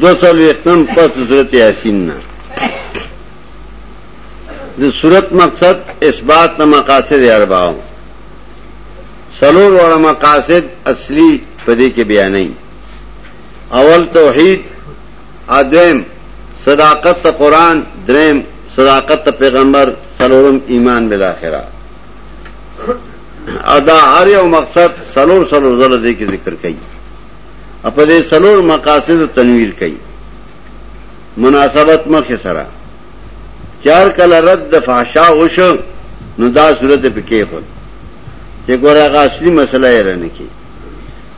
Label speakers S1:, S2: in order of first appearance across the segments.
S1: دو څلوېښتم پس صورت یاسین نه د صورت مقصد اثبات د مقاصد ارباو سلور وړ مقاصد اصلي په دې کې بیانې اول توحید ادم صداقت ته قران دریم صداقت ته پیغمبر سلورم ایمان بالاخره ادا هر یو مقصد سلور سلور زله دې کې ذکر کړي په دې څلور مقاصد تنویر کوي مناسبت مخ سره چار کله رد د فحشا وشو نو دا صورت په کې خو چې ګوره هغه اصلي مسله یې رنه کی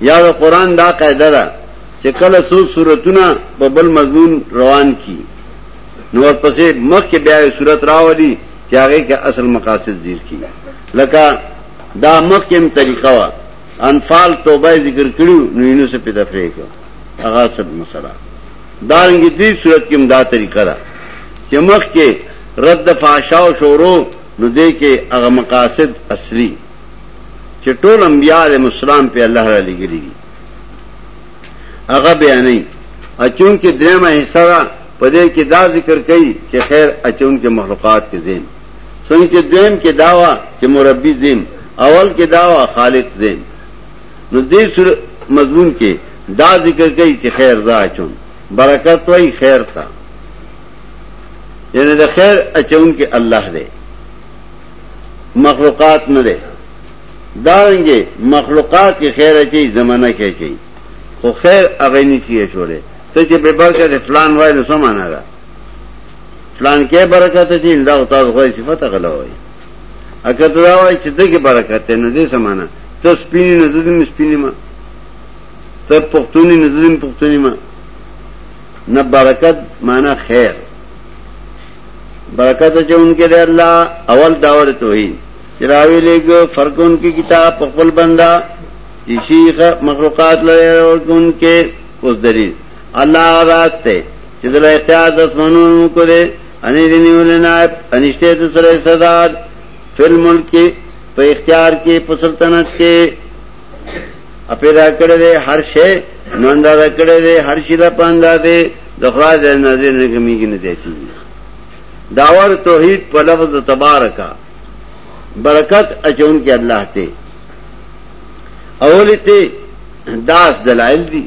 S1: یا د قران دا قاعده ده چې کله څو صورتونه په بل مضمون روان کی نو ورپسې مخ کې بیا صورت راوړي چې هغه کې اصل مقاصد ذکر کی لکه دا مخ کې هم طریقه وا انفال توبه ذکر کړو نو یې نو څه په تفریح کو هغه سب مسله دا رنګ دې صورت کې مدا طریقه ده چې مخ کې رد فحشا او شورو نو دې کې هغه مقاصد اصلي چې ټول انبیاء علیهم السلام په الله را لګري دي هغه بیانې اچون کې درېمه حصہ په دې کې دا ذکر کړي چې خیر اچون کې مخلوقات کې زین څنګه چې دویم کې داوا چې مربي زین اول کې داوا خالق زین نو دې سور مضمون کې دا ذکر کوي چې خیر زا چون برکت وای خیر تا یعنی د خیر اچون کې الله دی مخلوقات نه دی دارنګه مخلوقات کې خیر اچي زمانہ کې اچي خو خیر هغه نه کیږي شوړي ته چې په برکت فلان وای نو سمانه ده پلان کې برکت دي دا او تاسو غوړي صفته غلوي اګه دا وای چې دغه برکت نه دي سمانه ته سپینې نه زدم سپینې ما ته پښتوني نه زدم پښتوني ما نه برکت معنا خیر برکت چې انکه دی الله اول داور توحید چراوی لګ فرقون کی کتاب خپل بندا چې شیخ مخلوقات لري او انکه اوس دلیل الله ذات ته چې د اختیار د اسمانونو ملک دی ان دې نیول نه انشته د سره صدا فل ملک کې په اختیار کې په سلطنت کې اپیدا کړی دی هر شی نو اندازه کړی دی هر شی لا پاندا دی د خدای د نظر نه کمیږي نه دی چی داور توحید په لفظ تبارکا برکت اچون کې الله ته اولی ته داس دلائل دي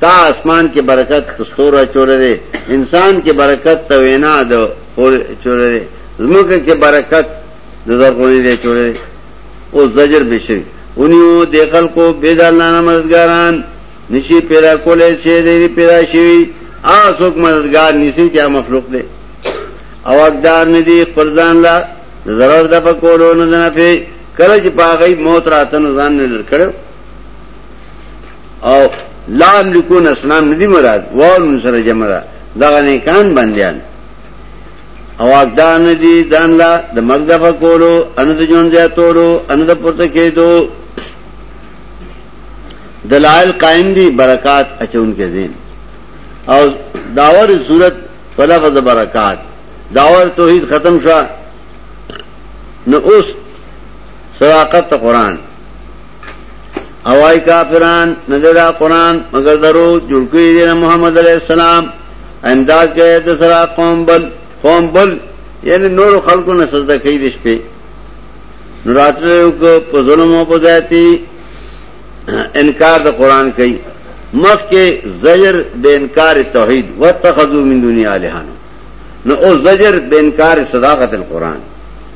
S1: تا اسمان کې برکت ته ستور اچولی دی، انسان کې برکت ته وینا د خور اچولی دی، ځمکه کې برکت د زرغونې دی اچولی دی. اوس زجر به شوي ونیو دې خلکو بې د الله نه مددګاران نشي پیدا کولی چې دی پیدا شوي هغه څوک مددګار نیسي چې مخلوق دی او اقدار نه دي خپل ځان لا ضرر د پکولو نه نه پی کله چې پاغې موت راتنو ځان نه لړ کړو او لا املکون اسلام ندی مراد واو نون سره جمع ده دغه نیکان بندیان او اقدار ندی ځان لا د مرګ د فکولو ان د جون زیاتولو ان د پورته کېدو دلائل قائم دي برکات اچون کې زین او داور صورت په لفظ برکات داور توحید ختم شو نو اوس صداقت قرآن اوای کافران نه دا قران مگر درو جوړ کړی دی محمد علی السلام امداد کې د سره قوم بل قوم بل یعنی نور خلکو نه سجده کوي د شپې نو راتلو یو کو په ظلم او په ذاتی انکار د قران کوي مخ کې زجر به انکار توحید واتخذو من دنیا الہان نو او زجر به انکار صداقت القران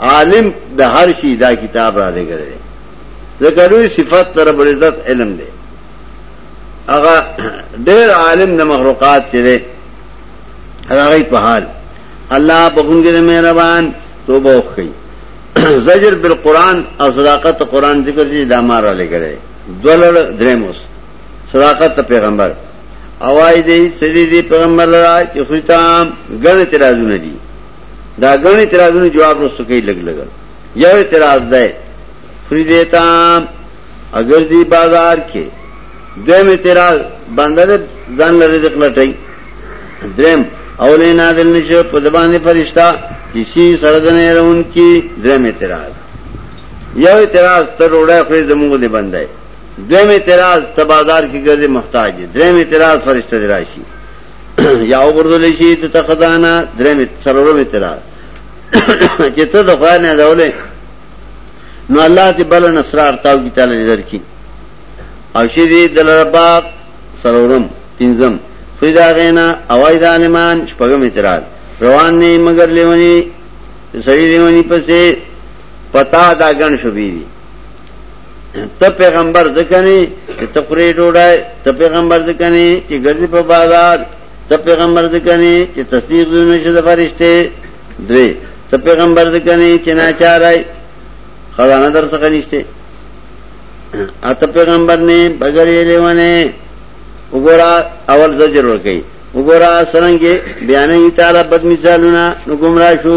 S1: عالم د هر شي دا کتاب را لګره دی ځکه لوی صفت تر رب العزت علم دی هغه ډېر عالم د مخلوقات چې دی هغه په حال الله بخونګي د مهربان توبه وکړي زجر بالقران او صداقت قران ذکر دي دا مار را لګره دولړ درموس صداقت پیغمبر اوای دی سړي دی پیغمبر را چې خوشتام غن اعتراضونه دي دا ګڼ اعتراضونو جواب رسو کوي لګ لګ یو اعتراض ده فری دیتا اگر دی بازار کې دویم اعتراض باندې ځان لري رزق لټای دریم اولې نازل نشو په زبانه فرشتہ چې شي سره د نه رون کې دریم اعتراض یو اعتراض تر وړه خپل زموږ دی بندای دویم اعتراض تبادار کې ګرځي محتاج دریم اعتراض فرشتہ راشي یا وګرځول شي ته تقدانا درې مت سرورو مت را چې ته د خدای نه دولې نو الله دې بل نصرار تاو کی تعالی نظر کی او شي دې د رباق سرورم پنځم فیدا غینا اوای د عالمان شپږم اعتراض روان نه مگر لیونی سړی لیونی پسې پتا دا ګڼ شوبې دي ته پیغمبر ځکنه چې ته خورې ډوډۍ ته پیغمبر ځکنه چې ګرځي په بازار ته پیغمبر ځکنه چې تصدیق دې نشه د فرشته دوی ته پیغمبر ځکنه چې ناچارای خزانه در څخه نشته اته پیغمبر نه بغیر یې لیوانه وګورا اول زجر ورکړي وګورا سرنګي بیانې تعالی بد مثالونه نو گمراه شو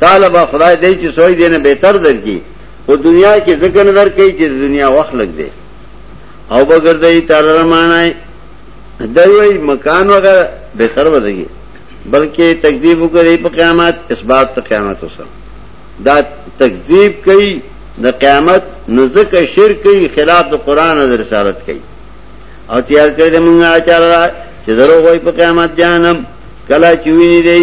S1: تعالی با خدای دی چې سوی دینه بهتر درکې او دنیا کې ذکر نظر کوي چې دنیا وخت لګ دی او بغردای تعالی رمانای دوی مکان وغیرہ بهتر ودی بلکې تکذیب کوي په قیامت اثبات ته قیامت وسه دا تکذیب کوي د قیامت نزدک شرک کوي خلاف د قران او رسالت کوي او تیار کړی د مونږه اچار چې درو وای په قیامت جانم کلا چوینی دی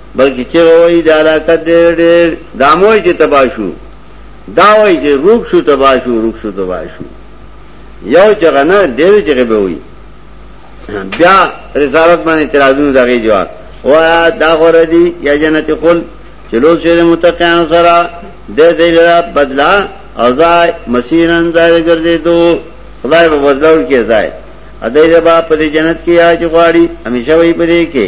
S1: بلکې چې وایي دا علاقه ډېر ډېر داموي چې تبا شو دا وایي چې روک شو تبا شو روک شو تبا شو یو چې غنه ډېر چې به وي بیا رسالت باندې اعتراضونه دغه جواب وا دا غور دي یا جنت خل چلو چې متقین سره د دې لپاره بدلا او ځای مسیرن ځای ګرځې دو خدای په بدلول کې ځای ا دې لپاره په جنت کې یا چې غواړي همیشه وي په دې کې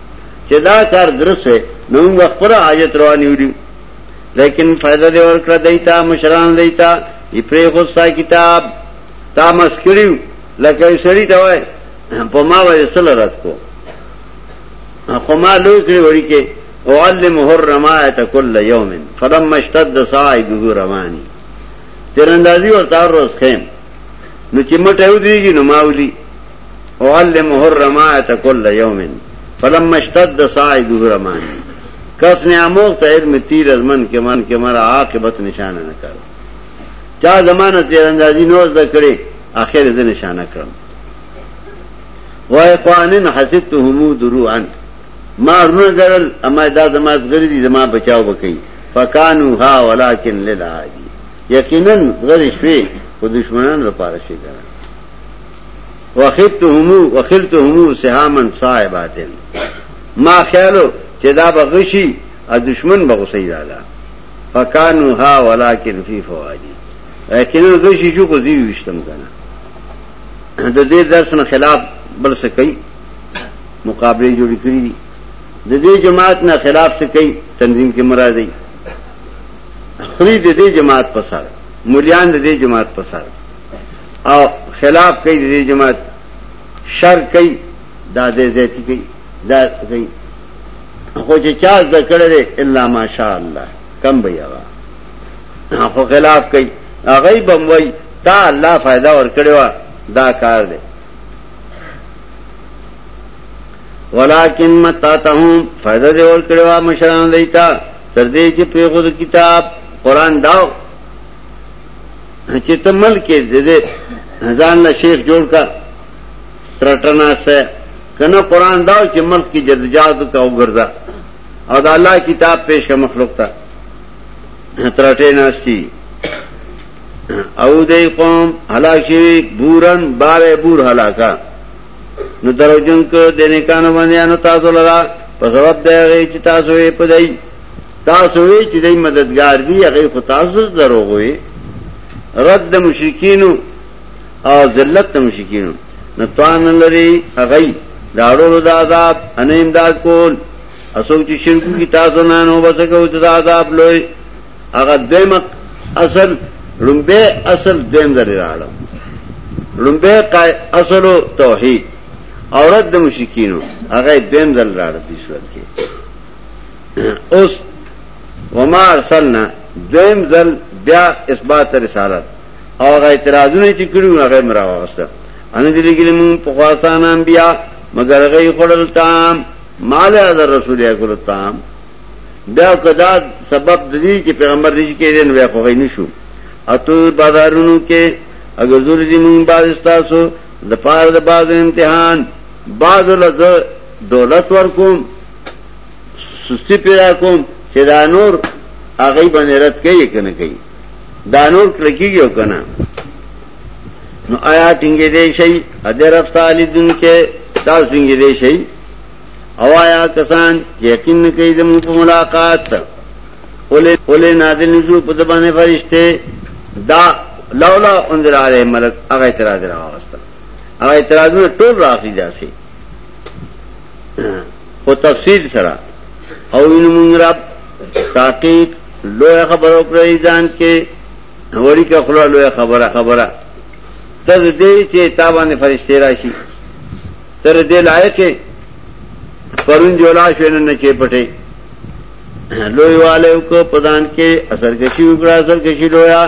S1: چې دا کار درس وي نو موږ خپل حاجت روان یو لیکن فائدہ دی ورکړه دیتا مشران دیتا یې پرې غوستا کتاب تا مسکړیو لکه سړی ته وای په ما وای سل رات کو خو ما لوی کړی وړي کې اعلم هر رمایت کل یوم فلما اشتد صائبه رمانی تیراندازی ورته روز خیم نو چې مټه ودریږي نو ماولی اعلمه الرمایت کل یوم فلما اشتد ساعده رمانی کس نے آموخت علم تیر از من کے من کے مرا عاقبت نشانہ نہ کر چا زمانہ تیر اندازی نوز دا کرے آخر از نشانہ کرم و اقوانن حسبت همو درو انت ما رونه گرل اما دا زما غری دي زما بچاو بکی فکانو ها ولکن للعادی یقینا غری شوی خو دشمنان لپاره شي ګران وخت همو وخلت همو سهامن صاحباتن ما خیالو چې دا بغشي ا دشمن بغسی رااله فکانو ها ولکن فی فوادی یقینا غشي شو کو زیو وشتم کنه د دې درس نه خلاف بل څه کوي مقابله جوړ کړی دي د دې جماعت نه خلاف څه کوي تنظیم کې مراد دی خري د دې جماعت په سر مليان د دې جماعت په سر او خلاف کوي د جماعت شر کوي دا د زیاتی کوي دا کوي خو چې چا د کړه دې الا ماشاء الله کم به یغه خو خلاف کوي هغه بموي تا الله فائدہ ور کړو دا کار دی ولكن متاتهم فائدہ دې ور کړو مشران دیتا تر دې چې پیغود کتاب قران داو چې ته ملک دې دې ځان له شیخ جوړ کا ترټنا سه کنه قران دا چې ملک کې جدجاد کا وګرځا او دا الله کتاب پیش کا مخلوق ته ترټه ناشتي او دې قوم هلاک شي بورن بارې بور هلاکا نو دروجن کو دینه کانو باندې انو تاسو لرا په سبب دغه چې تاسو یې پدای تاسو وی چې دای مددگار دی هغه خو تاسو دروغ وی رد د مشرکینو او ذلت د مشرکینو نه توان لري هغه داړو د عذاب ان امداد کول اسو چې شرک کی تاسو نه نو بس کو د عذاب لوی هغه دیمه اصل لومبه اصل دیم درې راړم لومبه اصل توحید اورد د مشرکینو هغه دیم دل راړ دي صورت کې اوس وما ارسلنا دویم ځل بیا اثبات رسالت او هغه اعتراضونه چې کړو هغه مرا واغسته ان دې لګل مون په خواستان انبیا مگر غي خړل تام مال از رسول اکل تام بیا کدا سبب د دې چې پیغمبر رضی کې دې نو بیا خوغې نشو اتو بازارونو کې اگر زور دې مون باز تاسو د پاره د باز امتحان باز له دولت ورکوم سستی پیدا کوم چې دا نور هغه باندې رد کوي کنه کوي دا نور کلکیږي او کنه نو آیا ټینګې دی شي ادر افتالی دن کې تاسو ټینګې دی شي او آیا کسان یقین نه کوي د مو په ملاقات اولې اولې نازل نشو په دبانې فرشته دا لولا انذر علی ملک هغه اعتراض راوسته هغه اعتراضونه ټول راخی داسي خو تفصیل سره او وینو مونږ رب تحقیق لوی خبر وکړی ځان کې وړي کا خلا لوی خبره خبره تر دې چې تا باندې فرشتي راشي تر دې لایق پرون جولا شو نه چې پټه لوی والے کو پدان کې اثر کشي وکړه اثر کشي لویا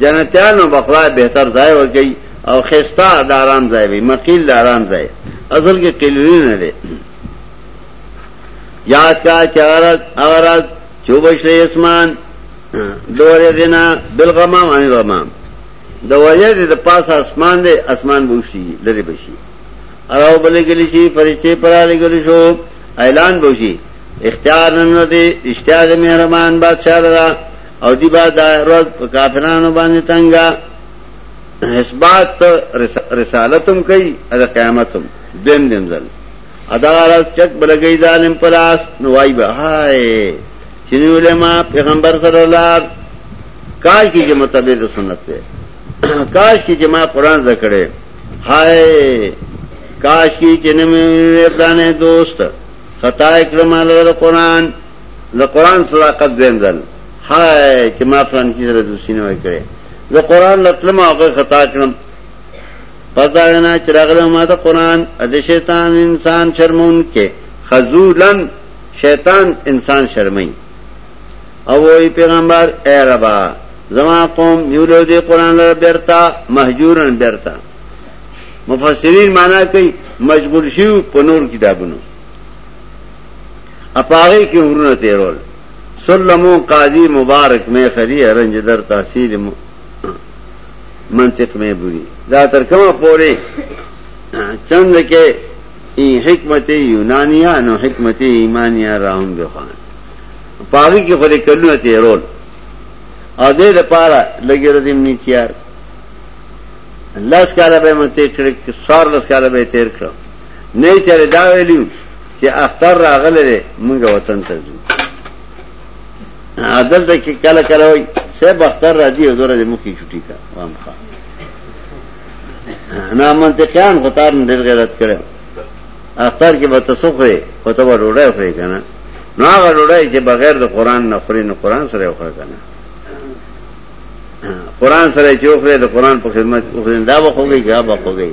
S1: جنتیانو به خدای بهتر ځای ورکړي او خستا د آرام ځای وي مقیل د آرام ځای اصل کې قیلوی نه دی یاد کا چارت اورت چوبشل اسمان دور دینا بالغمام عن الغمام د وجد د پاس اسمان دی اسمان بوشي لري بشي اراو بلې ګلی شي فرشته پرا لګل شو اعلان بوشي اختیار نن دی اشتیاق مهربان بادشاہ را او دی با دا روز په کافرانو باندې تنګا اثبات رسالتم کوي ادا قیامتم دیم دیم ځل ادا راز چک بلګی ظالم پلاس نوای به هاي چې علماء پیغمبر صلی الله علیه کاش کی چې متبع د سنت ته کاش کی چې ما قران زکړې هاي کاش کی چې نه مې پلانې دوست خطا اکرمه له قران د قران صداقت دویم ځل هاي چې ما فلان کی سره دوسی نه وای کړی زه قران لټلم هغه خطا کړم پس دا نه چې راغله ما ته قران د شیطان انسان شرمون کې خذولن شیطان انسان شرمای او وی پیغمبر اے ربا زما قوم یولو دی قران لپاره بیرتا مهجورن بیرتا مفسرین معنا کوي مشغول شیو په نور کتابونو اپاغی کی عمرونه تیرول سلمو قاضی مبارک میں خری رنج در تحصیل منطق میں بری دا تر کما پورے چند کے این حکمت یونانیہ نو حکمت ایمانیہ راہم دو خان پاغی کی خود کلونه تیرول او دې د پاره لګي ردیم نه تیار لاس کاله به مته کړک سار لاس کاله به تیر کړو نه چره دا ویلیو چې اختر راغله ده منګه وطن ته ځو عدل ته کې کله کله وای سب اختر را دی دوره دې مخې چټی کا وام خا نه منطقيان غتار ډېر غیرت کړو اختر کې به تاسو خو خو ته وروړای خو کنه نو هغه وروړای چې بغیر د قران نه خوري نه قران سره خو کنه قران سره چې خو د قران په خدمت خو دا به خوږي غا به خوږي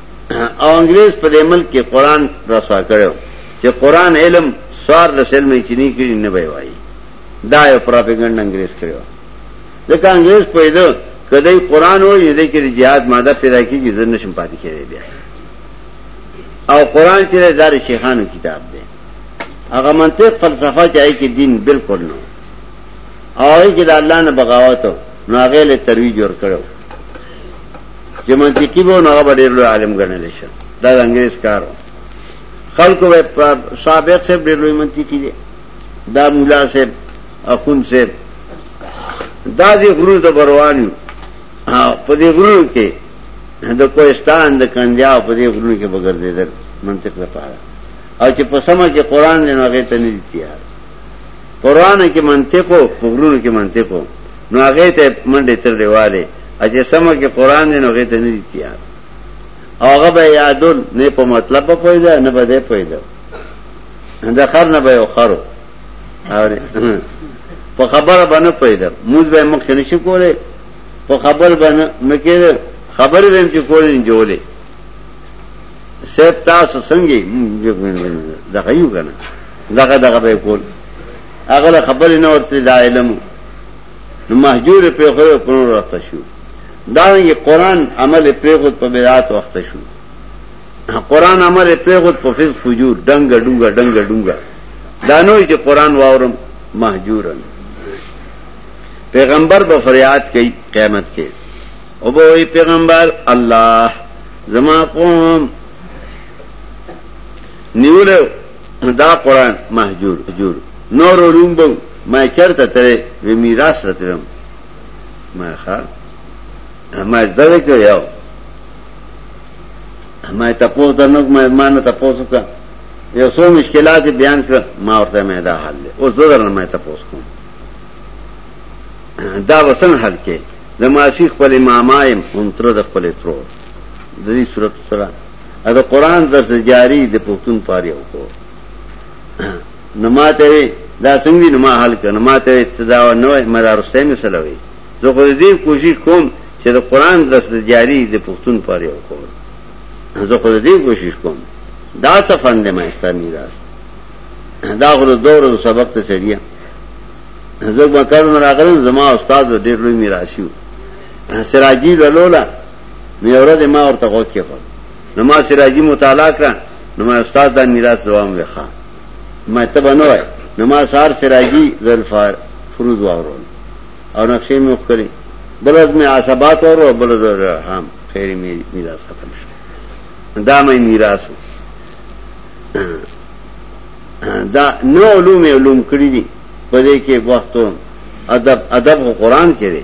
S1: او انګريز په دې ملک کې قران رسوا کړو چې قران علم سوار لسل مې چيني کړی نه وای وای دا یو پروپاګاندا انګريز کړو ځکه انګريز په دې کدی قران وای دې کې jihad ماده پیدا کیږي زنه شم پاتې کېږي بیا او قران چې دار شیخانو کتاب دی هغه منطق فلسفه چې ای کې دین بالکل نه او ای کې د الله نه بغاوت نو هغه له ترویج ور کړو چې منطقي به نه غو ډېر لوی عالم ګڼل شي دا د انګريز کارو خلکو به صاحب صاحب ډېر لوی منطقي دي دا مولا صاحب اخون صاحب دا دې غرو د بروانو په دې غرو کې د کوهستان د کنجا په دې غرو کې بغردېدل منطق لپاره او چې په سمه کې قران نه هغه ته نه دي تیار قران کې منطقو په غرو کې منطقو نو هغه ته منډه تر دیواله اجه سمه کې قران دی نو هغه ته نه تیار هغه به یادول نه په مطلب په پیدا نه بده پیدا دا خر نه به خرو اره په خبره باندې پیدا موږ به مخ نه شو کوله په خبر باندې مکه خبر ویم چې کولې نه جوړې سپ تاسو څنګه دا غيو کنه دغه دغه به کول هغه له خبرې نه ورته دا علم نو مهجور په خو په نور وخت شو دا یې قران عمل په خود په بدعت وخت شو قران عمل په خود په فز فجور دنګ ډنګ دنګ دنګ دانو چې قران واورم مهجورن پیغمبر به فریاد کوي قیامت کې او به پیغمبر الله زما قوم نیولو نو دا قرآن مهجور جور نور علوم به ما چرته ترې وی میراث راترم ما ښا ما زده کړ یو ما تاسو ته نو ما ما نه تاسو کا یو څو مشکلات بیان کړ ما ورته مې دا حل له اوس زه درنه ما تاسو کوم دا وسن حل کې د ماسی خپل امامایم هم تر د خپل ترو د دې صورت سره ا د قران درس جاری د پښتون پاره وکړو نماته وی دا څنګه دی نما حل کړه نماته وی تدا و نو مدارسته می سلوي زه خو دې کوشش کوم چې د قران درس جاری د پښتون پاره وکړو زه خو دې کوشش کوم دا څه فند ما استعمال راس دا غره دور سبق ته چړیا زه مکرم راغلم زما استاد ډېر لوی میراثي سراجی لولا نو یو ورځ ما ورته غوږ کېښود نو ما سراجي مطالعه کړه نو ما استاد دا میراث دوام وښه ما ته به نه وای نو ما سار سراجي ذلفار فروز واورول او نقشې مې وکړې بل ورځ مې عصبات واورو بل ورځ هم خیر مې میراث ختم شو دا مې میراث دا نو علوم علوم کړی دي په دې کې وخت ادب ادب قرآن کې دی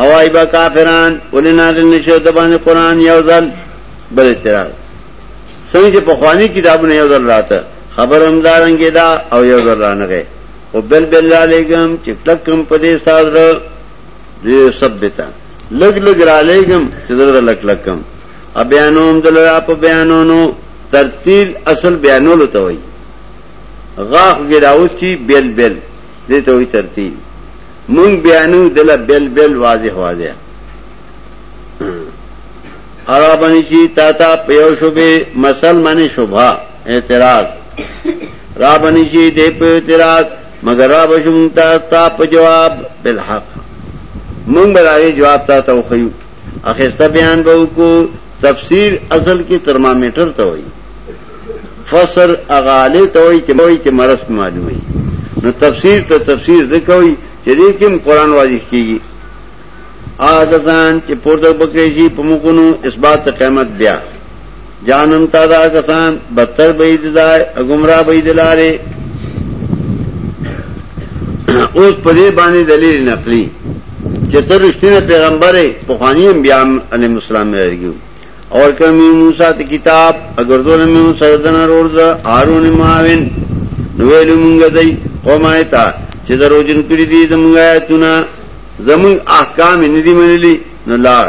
S1: او ایبا کافران ولې نازل نشو د باندې قران یو ځل بل اعتراض څنګه چې په خواني کتابونه یو ځل راته خبر هم دارنګې دا او یو ځل رانه غي او بل بل را لګم چې تک کم په دې استاد را دې سبتا لګ لګ را لګم چې زړه لک لکم ا بیانوم دل را په بیانونو ترتیل اصل بیانولو ته وای غاخ ګراوس کی بل بل دې ته وای ترتیل مونږ بیانو دله بل بل واضح واضح ارا باندې چې تا تا په یو شوبه مسل باندې شوبه اعتراض را باندې چې دې په اعتراض مگر را بشم تا تا په جواب بالحق مونږ به راغی جواب تا ته وخیو اخیسته بیان به وکړو تفسیر اصل کې ترمامیټر ته وایي فسر اغاله ته وایي چې وایي چې مرض معلومي نو تفسیر ته تفسیر ځکوي چې دې کې قرآن واضح کیږي آګزان چې پورته بکرې شي په موږونو اثبات قیامت بیا جانم تا دا کسان بدتر بئی دزای گمراه بئی دلاره اوس په دې باندې دلیل نقلی چې ته رښتینه پیغمبر پخوانی انبیاء علی مسلم راګیو اور کمی موسی ته کتاب اگر زول مې سره دن ورز هارون ماوین نو ویل مونږ دای قومای تا چې دروژن کړی دي زمونږه تونه زمون احکام نه دي منلي نو لار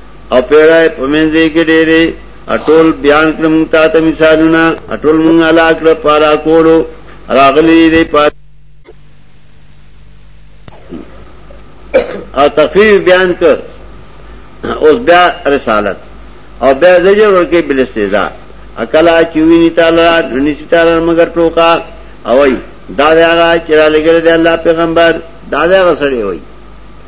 S1: او پیړای په منځ دې کې ډېرې اټول بیان کړم تا ته مثالونه اټول مونږ علا کړ پارا کولو راغلي دې پا او تخفیف بیان کړ اوس بیا رسالت او بیا زجر ورکې بل استیزا اکلا چې ویني تعالی ننی چې تعالی مگر ټوکا او دا دا هغه چې را لګل دی الله پیغمبر دا دا هغه سړی وای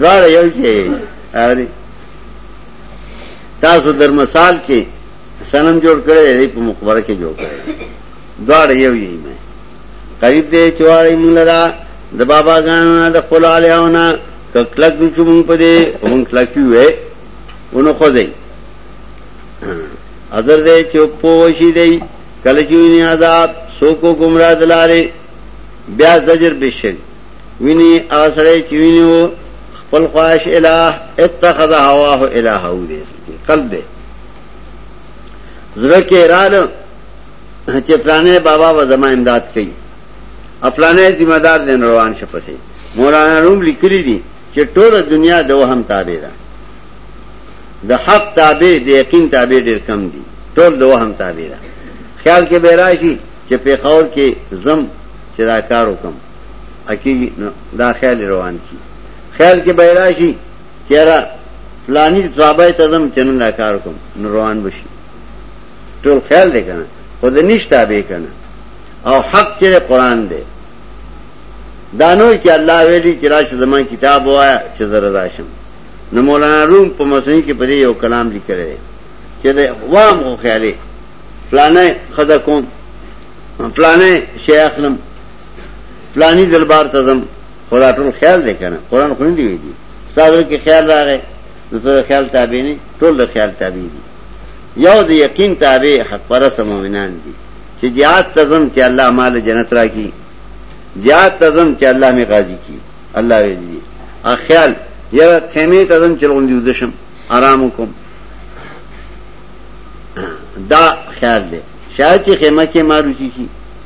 S1: دواړه یو چې اوري تاسو در مثال کې سنم جوړ کړی دی په مقبره کې جوړ کړی دواړه یو یی مې قریب دې چوارې موږ لرا د بابا غانو نه د خپل الیاونه کلک دې چې موږ په دې موږ کلک یو وې ونه خو دې اذر دې چې په وشي دې کله چې نه عذاب سو کو گمراه دلاره بیا زجر بشری ویني هغه سړی چې ویني و خپل خواهش الہ اتخذ هواه الہ او دې قلب دې زړه کې رال چې پلانې بابا و زما امداد کوي خپلانې ذمہ دار دې روان شپسې مولانا روم لیکلي دي چې ټوله دنیا د وهم تابع ده د حق تابع د یقین تابع ډېر کم دي ټول د وهم تابع ده خیال کې به راشي چې په خور کې زم چې دا کار وکم کیږي نو دا خیال روان کی خیال کې به راشي چیرې فلانی صحابه ته زم چنن دا کار کوم نو روان بشي ټول خیال دی کنه خو د نشتا به کنه او حق چې قران دی دانو چې الله ویلي چې راشه زما کتاب وایا چې زردا شم نو مولانا روم په مسنی کې په دې یو کلام لیکل دی چې دا وام خو خیالي فلانه خدا کوم فلانه شیخ لم پلانی دربار ته ځم خو دا ټول خیال دی کنه قران خو نه دی ویلي ستاسو کې خیال راغی نو ته خیال تابع نه ټول د خیال تابع دي یو د یقین تابع حق پرس مؤمنان دي چې جهاد ته ځم چې الله مال جنت راکړي جهاد ته ځم چې الله می قاضي کړي الله ویلي ا خیال یره تیمه ته ځم چې لغون دی ودشم آرام وکم دا خیال دی شاید چې خیمه کې ماروچی شي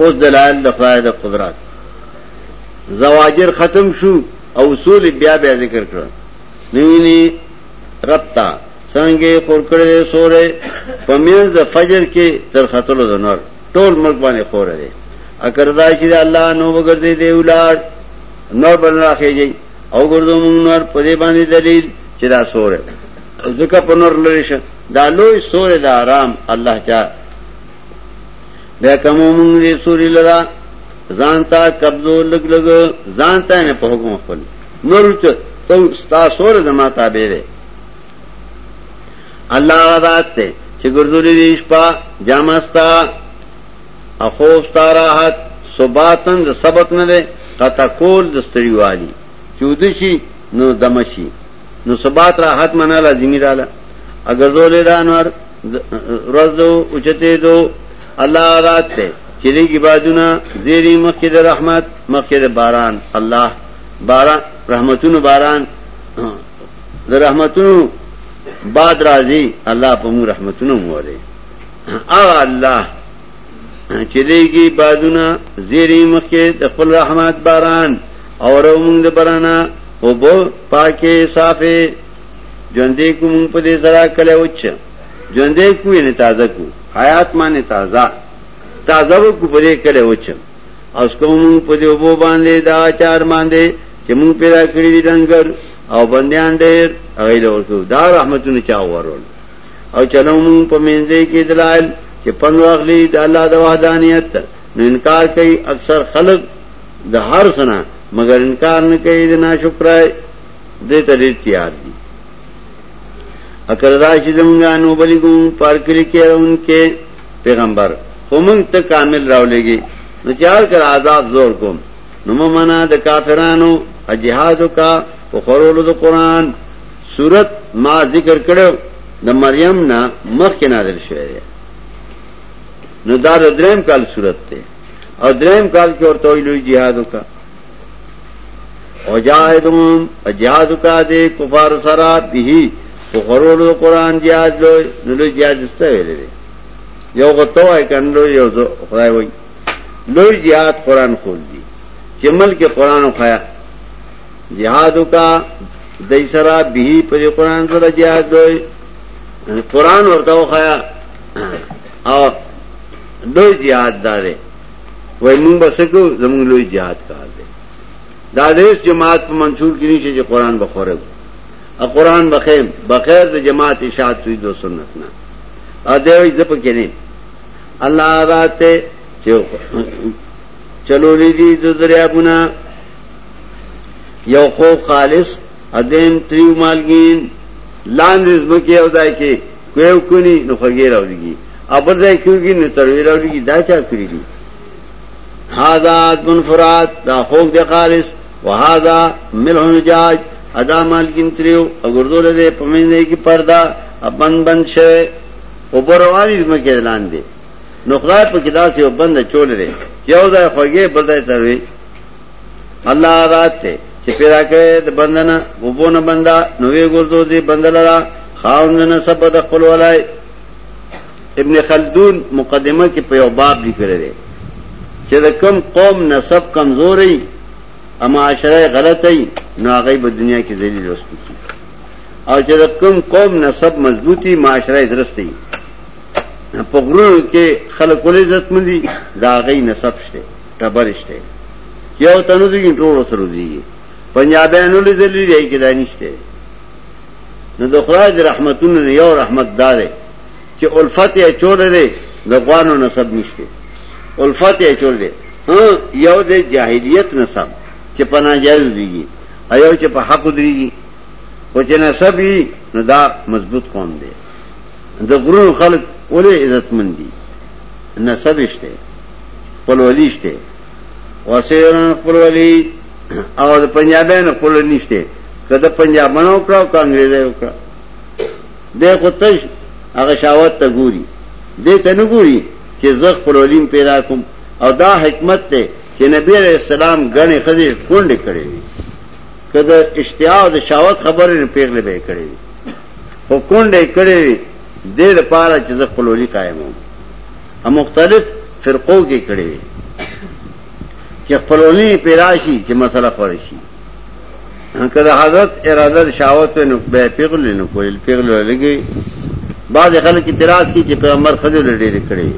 S1: اوس دلائل د خدای د قدرت زواجر ختم شو او اصول بیا بیا ذکر کړ نویني ربطا څنګه خور کړې سورې پمیر د فجر کې تر خطلو د نور ټول ملک باندې خور دی اگر دا چې الله نو وګرځي دی ولار نور بن راخېږي او ګردو موږ نور په دې باندې دلیل چې دا سورې ځکه په نور لری شه دا لوی سورې د آرام الله چا بیا کمو مونږ دې سوري لرا ځانتا قبضو لګ لګ ځانتا نه په حکم خپل نور ته تو ستا سور زما تابع دی الله ذات ته چې ګرځولې دې شپه جامستا اخو ستا راحت صباتن د سبق نه ده قطع کول د ستړي والی چود شي نو دمشي نو سبات راحت مناله زميراله اگر زولې دا انور رزو اوچته دو الله ذات ته چې لګي بادونه زیری مخکې د رحمت مخکې د باران الله باران رحمتونو باران د رحمتونو بعد راځي الله په موږ رحمتونو موره او الله چې لګي بادونه زیری مخکې د خپل رحمت باران او رومون د برانا او بو پاکه صافه ژوندې کو مونږ په دې زرا کله وچ ژوندې کو یې تازه کو حیات معنی تازه تازه کو په دې کله وچ اوس کوم په دې وبو باندې دا چار باندې چې مونږ پیدا کړی دي ډنګر او بندیان ډېر هغه له ورکو دا رحمتونه چا ورول او چلو مونږ په منځې کې دلایل چې پنواغلی د الله د وحدانیت نو انکار کوي اکثر خلک د هر سنا مگر انکار نه کوي د ناشکرای دې ته ډېر تیار دي اکردا چې زمونږه نو بلی ګون پار کلی کې راون کې پیغمبر خو مونږ ته کامل راولېږي نو چار کر عذاب زور کوم نو ممنا د کافرانو اجهادو کا په خورولو د قران صورت ما ذکر کړو د مریم نه مخکې نازل شوی دی نو دا دریم کال صورت ته او دریم کال کې ورته ویلو جهاد وکړه وجاهدهم جهاد کا دې کفار سره به په خورولو قران جهاد لوی لوی جهاد استه ویلې یو غتوای کندو یو خدای وای لوی جهاد قران خول دي چې ملک قران خو جهاد کا دای سره به په قران سره جهاد لوی قران ورته خو او لوی جهاد داري وای مونږ به څه کوو زمونږ لوی جهاد کار دی دا د هیڅ جماعت په منشور کې نشي چې قران به خورم او قران به خیم بغیر د جماعت اشاعت توي دو سنت نه ا دې وي زپ کې نه الله راته چې چلو لیدي د دریابونه یو خو خالص ادم تریو مالګین لاندې زمکه او دای کې کویو کونی نو خوږی راولږي ابل ځای کیږي نو تروی راولږي دا چا کړی دي هاذا عدن فرات دا خوګ د خالص وهذا ملح نجاج ادا مال کینتریو وګردول دې پمنه کی پردا ابن بند شه او بروانی مکه اعلان دي نو خدای په کې داسې وبند چول دي یو ځای خوږی بل ځای تروی الله ذات ته چې پیدا کړی د بندنه وبونه بندا نوې ګرځو دي بندلرا خاوندنه سبا د خپل ولای ابن خلدون مقدمه کې په یو باب لیکل دی چې د کم قوم نسب کمزوري اما عشره غلطي نو هغه په دنیا کې ذلیل وسپي او چې د کم قوم نسب مضبوطي معاشره درستي په غرونو کې خلک ولې عزت مندي دا غي نسب شته ټبرشته یو تنو دی ټول سره دی پنجابیانو لزلی دی کې دانشته نو د خدای د رحمتونو نه یو رحمت دار چې الفت یې چور دی د غوانو نسب نشته الفت یې چور دی یو د جاهلیت نسب چې پنا جایز دیږي ایو چې په حق دیږي او چې نسب یې نو دا مضبوط قوم دی د غرونو خلک ولې عزتمن دي نسب شته خپلولی شته وسیران خپلولی او د پنجابیانو خپلولی نشته کله پنجابانو کړه او کانګریزه وکړه د خطش هغه شاوت ته ګوري دې ته نه ګوري چې زغ خپلولیم پیدا کوم او دا حکمت ته چې نبی علیہ السلام غني خزي کونډه کړې وي کله اشتیاق د شاوت خبره نه پیغله به کړې وي او کونډه کړې وي د لپاره چې زغ خپلولي قائمو او مختلف فرقو کې کړي وي چې خپلونی پیدا شي چې مسله خور شي که د حضرت اراده شاوت نو به پیغل نو کویل پیغل لګي بعض خلک اعتراض کوي چې پیغمبر خضر لري کړي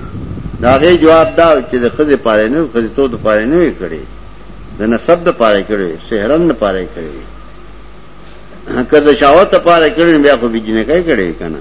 S1: دا غي جواب دا چې د خضر پاره نه خضر تو د پاره نه کړي د نسب د پاره کړي سهرن د پاره کړي که د شاوت پاره کړي بیا خو بجنه کوي کړي کنه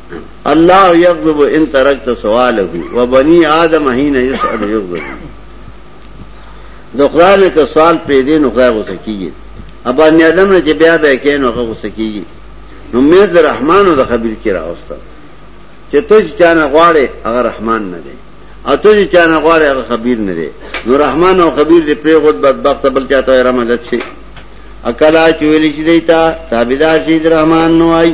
S1: الله يغضب ان تركت سواله وبني آدم حين يسأل يغضب د خدای نه که سوال پرې دین خدای غوسه کیږي ابا نه آدم نه چې بیا به کین هغه غوسه کیږي نو مې د رحمان او د خبیر کې راوسته چې ته چې چانه غواړې هغه رحمان نه دی او ته چې چانه غواړې هغه خبیر نه دی نو رحمان او خبیر دې پرې غوډ بدبخت بل چاته رحمت شي اکلا چې ویل شي دیتا تابعدار شي رحمان نو آی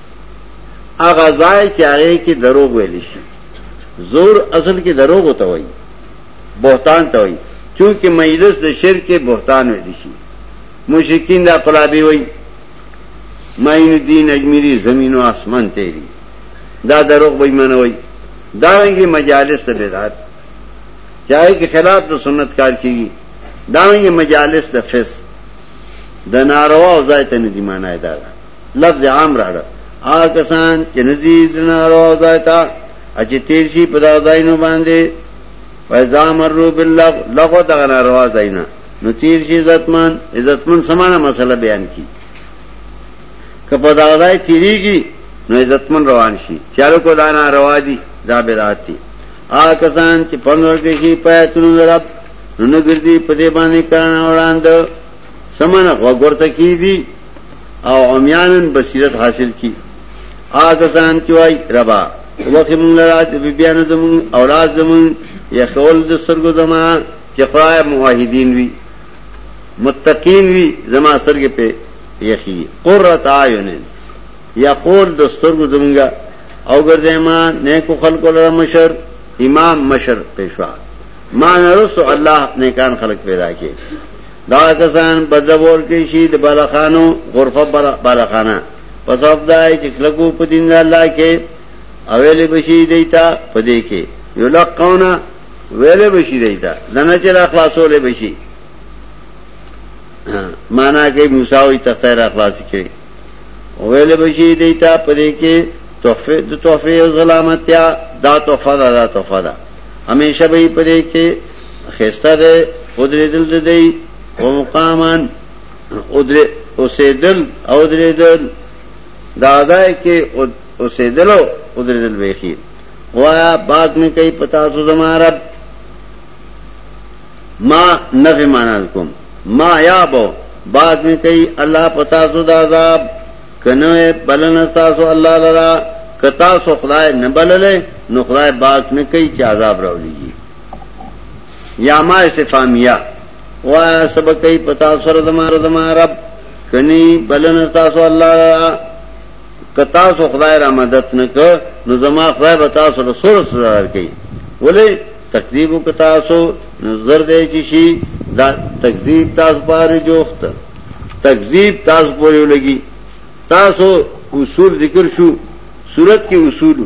S1: هغه ځای چې هغه کې دروغ ویل شي زور اصل کې دروغ وته وایي بهتان ته وایي چونکه مجلس د شرک بهتان ویل شي مشرکین دا قلابي وایي معین الدین اجمیری زمین و آسمان تیری دا دروغ بې معنی وایي دا رنګي مجالس ته بدعت چاہے کې خلاف د سنت کار کیږي دا رنګي مجالس د فس د ناروا او ځای ته نه دی معنی دا ده لفظ عام راړه آ کسان چې نزی درنا رو ځای تا اچې تیر شي په دا ځایونو باندې فیضا مرو باللغ لغو دغه ناروا ځایونه نو تیر شي عزتمن عزتمن سمانه مسله بیان کی کپه دا ځای تیریږي نو عزتمن روان شي چارو کو دا ناروا دي دا بدعت دي آ کسان چې پنځور کې شي پیاتونو رب نو نګردي په دې باندې کارنا وړاند سمانه وګورته کی دي او عمیانا بصیرت حاصل کی آکسان چې وای ربا وخت مونږ لرا د بیبیانو زمون اولاد زمون یخول د سرګو زما چې خدای موحدین وی متقین وی زما سرګ په یخی قرۃ عیون یخول د سرګو زمونږه او ګرځې ما نیکو خلکو لره مشر امام مشر پیشوا ما نرسو الله نیکان خلق پیدا کړي دا کسان بدل ورکړي شي د بالخانو غرفه بالخانه په سبب دا چې کلکو په دین الله کې اویلې بشي دیتا په دې کې یو لقونه ویلې بشي دیتا دنه چې را خلاصولې بشي معنا کې موسی او تخته را خلاص کړي ویلې بشي دیتا په دې کې تحفه د تحفه او ظلامتیا دا تحفه دا تحفه دا همیشه به په دې کې خسته ده ادریدل د دی و مقامان ادری اوسیدل او ادریدل دا ادای کې اوسیدل او ادریدل ویخي وایا باغ نه کوي پتا سو زما رب ما نفع معنا کوم ما یا بو باغ نه کوي الله پتا سو د عذاب کنه بلنه تاسو الله لرا کتا سو خدای نه بللې نو خدای باغ نه کوي چې عذاب راولي یا ما استفامیه وایا سبکای پتا سره زمار زمار رب کنی بلن تاسو الله را کتا سو خدای را مدد نک نو زما خدای به تاسو له سور سزا کوي ولی تکذیب کتا سو نظر دی چی شي دا تکذیب تاسو پاره جوخت تکذیب تاسو پورې لګي تاسو اصول ذکر شو صورت کې اصول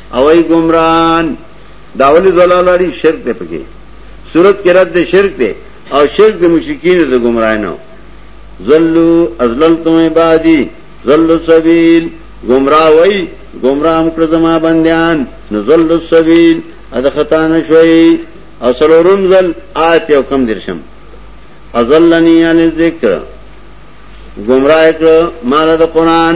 S1: او ای ګمران دا ولی زلال اړي شرک ته پکې صورت کې رد شرک ته او شرک د مشرکین د گمراه نه زلو ازللتم عبادی زلو سبیل گمراه وای گمراه مکر زما بندیان نو زلو سبیل اده خطا نشوي او سلورم زل آیت یو کم درشم ازلنی علی ذکر گمراه کړ مال د قران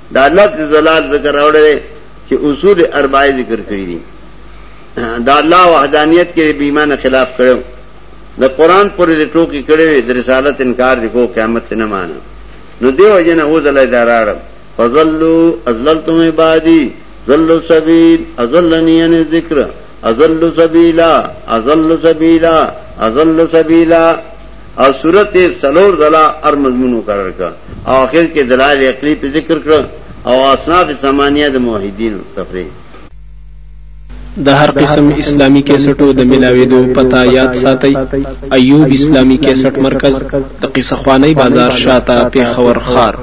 S1: دا لفظ زلال ذکر راوړی دی چې اصول اربعه ذکر کړی دي دا الله وحدانیت کې به ایمان خلاف کړو د قران پر دې ټوکی کړی وي د رسالت انکار دی کو قیامت نه مانو نو دیو جن هو زل ادارار فضلوا ازلتم عبادی ذل سبیل ازلنی ان ذکر ازل سبیلا ازل سبیلا ازل سبیلا او صورت یې څلور ځله هر مضمون مکرر کړ او اخر کې دلایل عقلي په ذکر کړ او اصناف ثمانیه د موحدینو تفریح
S2: د هر قسم اسلامي کیسټو د ملاوېدو پته یاد ساتئ ایوب اسلامي کیسټ مرکز د قصه خوانۍ بازار شاته پېښور ښار